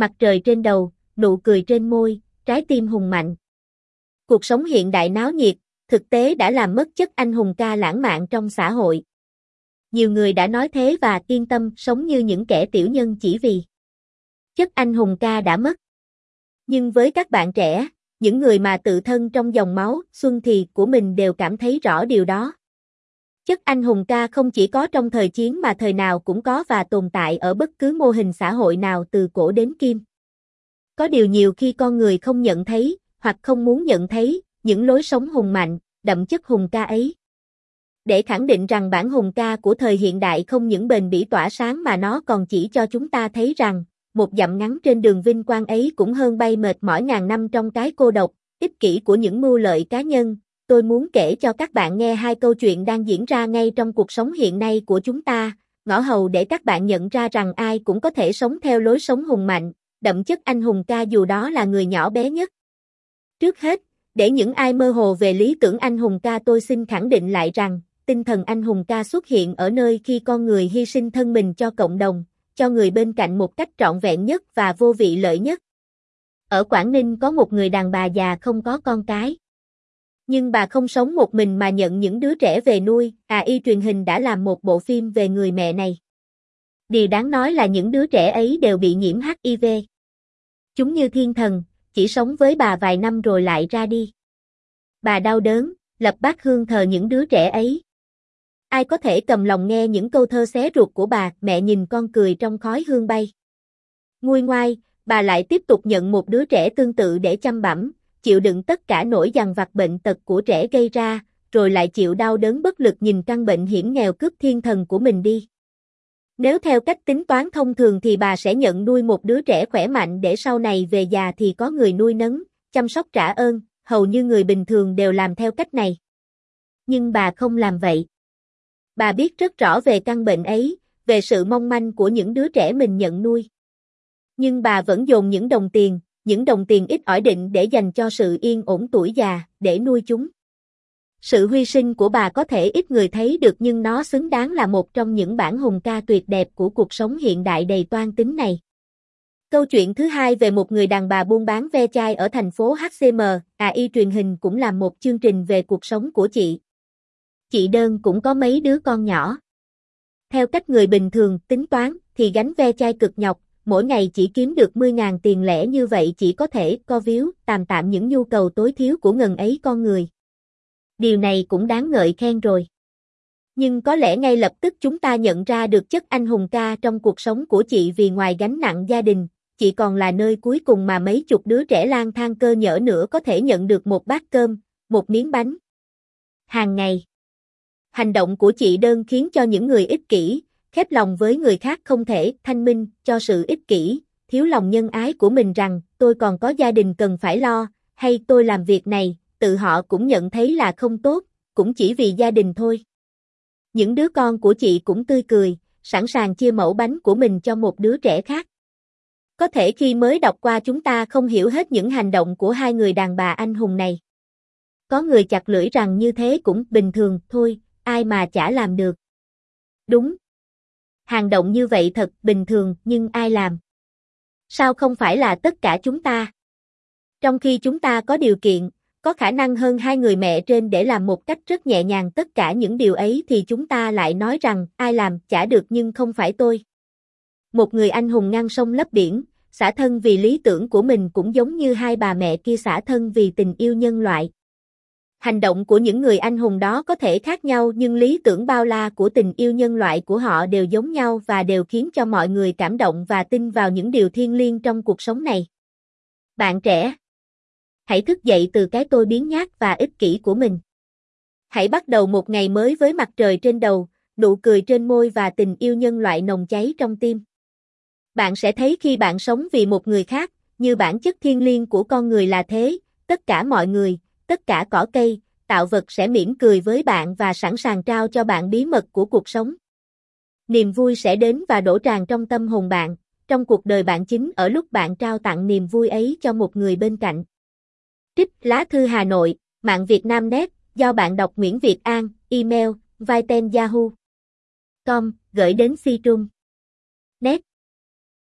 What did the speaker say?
Mặt trời trên đầu, nụ cười trên môi, trái tim hùng mạnh. Cuộc sống hiện đại náo nhiệt, thực tế đã làm mất chất anh hùng ca lãng mạn trong xã hội. Nhiều người đã nói thế và yên tâm sống như những kẻ tiểu nhân chỉ vì chất anh hùng ca đã mất. Nhưng với các bạn trẻ, những người mà tự thân trong dòng máu, xuân thì của mình đều cảm thấy rõ điều đó. Chất anh hùng ca không chỉ có trong thời chiến mà thời nào cũng có và tồn tại ở bất cứ mô hình xã hội nào từ cổ đến kim. Có điều nhiều khi con người không nhận thấy, hoặc không muốn nhận thấy, những lối sống hùng mạnh, đậm chất hùng ca ấy. Để khẳng định rằng bản hùng ca của thời hiện đại không những bền bỉ tỏa sáng mà nó còn chỉ cho chúng ta thấy rằng, một dặm ngắn trên đường vinh quang ấy cũng hơn bay mệt mỏi ngàn năm trong cái cô độc, ích kỷ của những mưu lợi cá nhân. Tôi muốn kể cho các bạn nghe hai câu chuyện đang diễn ra ngay trong cuộc sống hiện nay của chúng ta, ngõ hầu để các bạn nhận ra rằng ai cũng có thể sống theo lối sống hùng mạnh, đậm chất anh hùng ca dù đó là người nhỏ bé nhất. Trước hết, để những ai mơ hồ về lý tưởng anh hùng ca tôi xin khẳng định lại rằng, tinh thần anh hùng ca xuất hiện ở nơi khi con người hy sinh thân mình cho cộng đồng, cho người bên cạnh một cách trọn vẹn nhất và vô vị lợi nhất. Ở Quảng Ninh có một người đàn bà già không có con cái. Nhưng bà không sống một mình mà nhận những đứa trẻ về nuôi, à y truyền hình đã làm một bộ phim về người mẹ này. Điều đáng nói là những đứa trẻ ấy đều bị nhiễm HIV. Chúng như thiên thần, chỉ sống với bà vài năm rồi lại ra đi. Bà đau đớn, lập bát hương thờ những đứa trẻ ấy. Ai có thể cầm lòng nghe những câu thơ xé ruột của bà, mẹ nhìn con cười trong khói hương bay. Nguôi ngoai, bà lại tiếp tục nhận một đứa trẻ tương tự để chăm bẩm, chịu đựng tất cả nỗi dằn vặt bệnh tật của trẻ gây ra, rồi lại chịu đau đớn bất lực nhìn căn bệnh hiểm nghèo cướp thiên thần của mình đi. Nếu theo cách tính toán thông thường thì bà sẽ nhận nuôi một đứa trẻ khỏe mạnh để sau này về già thì có người nuôi nấng, chăm sóc trả ơn, hầu như người bình thường đều làm theo cách này. Nhưng bà không làm vậy. Bà biết rất rõ về căn bệnh ấy, về sự mong manh của những đứa trẻ mình nhận nuôi. Nhưng bà vẫn dồn những đồng tiền, những đồng tiền ít ỏi định để dành cho sự yên ổn tuổi già, để nuôi chúng. Sự hy sinh của bà có thể ít người thấy được nhưng nó xứng đáng là một trong những bản hùng ca tuyệt đẹp của cuộc sống hiện đại đầy toan tính này. Câu chuyện thứ hai về một người đàn bà buôn bán ve chai ở thành phố HCM, AI truyền hình cũng là một chương trình về cuộc sống của chị. Chị đơn cũng có mấy đứa con nhỏ. Theo cách người bình thường tính toán thì gánh ve chai cực nhọc, mỗi ngày chỉ kiếm được 10.000 tiền lẻ như vậy chỉ có thể co víu, tạm tạm những nhu cầu tối thiếu của ngần ấy con người điều này cũng đáng ngợi khen rồi. Nhưng có lẽ ngay lập tức chúng ta nhận ra được chất anh hùng ca trong cuộc sống của chị vì ngoài gánh nặng gia đình, chị còn là nơi cuối cùng mà mấy chục đứa trẻ lang thang cơ nhở nữa có thể nhận được một bát cơm, một miếng bánh. Hàng ngày. Hành động của chị đơn khiến cho những người ích kỷ, khép lòng với người khác không thể thanh minh cho sự ích kỷ, thiếu lòng nhân ái của mình rằng tôi còn có gia đình cần phải lo, hay tôi làm việc này, tự họ cũng nhận thấy là không tốt, cũng chỉ vì gia đình thôi. Những đứa con của chị cũng tươi cười, sẵn sàng chia mẫu bánh của mình cho một đứa trẻ khác. Có thể khi mới đọc qua chúng ta không hiểu hết những hành động của hai người đàn bà anh hùng này. Có người chặt lưỡi rằng như thế cũng bình thường thôi, ai mà chả làm được. Đúng. Hành động như vậy thật bình thường nhưng ai làm? Sao không phải là tất cả chúng ta? Trong khi chúng ta có điều kiện, có khả năng hơn hai người mẹ trên để làm một cách rất nhẹ nhàng tất cả những điều ấy thì chúng ta lại nói rằng ai làm chả được nhưng không phải tôi. Một người anh hùng ngăn sông lấp biển, xả thân vì lý tưởng của mình cũng giống như hai bà mẹ kia xả thân vì tình yêu nhân loại. Hành động của những người anh hùng đó có thể khác nhau nhưng lý tưởng bao la của tình yêu nhân loại của họ đều giống nhau và đều khiến cho mọi người cảm động và tin vào những điều thiêng liêng trong cuộc sống này. Bạn trẻ hãy thức dậy từ cái tôi biến nhát và ích kỷ của mình. Hãy bắt đầu một ngày mới với mặt trời trên đầu, nụ cười trên môi và tình yêu nhân loại nồng cháy trong tim. Bạn sẽ thấy khi bạn sống vì một người khác, như bản chất thiên liêng của con người là thế, tất cả mọi người, tất cả cỏ cây, tạo vật sẽ mỉm cười với bạn và sẵn sàng trao cho bạn bí mật của cuộc sống. Niềm vui sẽ đến và đổ tràn trong tâm hồn bạn, trong cuộc đời bạn chính ở lúc bạn trao tặng niềm vui ấy cho một người bên cạnh. Trích lá thư Hà Nội, mạng Việt Nam Net, do bạn đọc Nguyễn Việt An, email, viten yahoo. com, gửi đến si trung. Net.